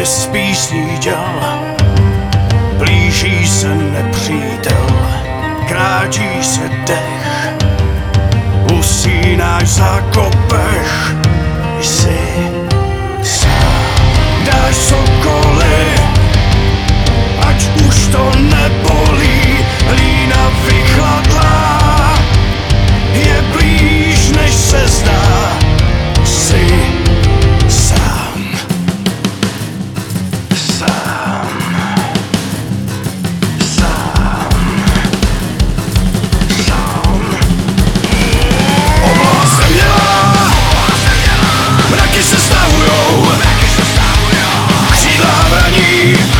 kde spíš děl, Blíží se nepřítel, kráčí se dech, usínáš za kop Música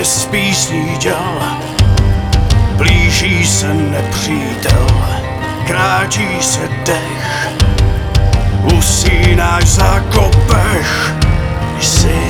kde spíš děl. Blíží se nepřítel, kráčí se dech, usínáš za kopech, jsi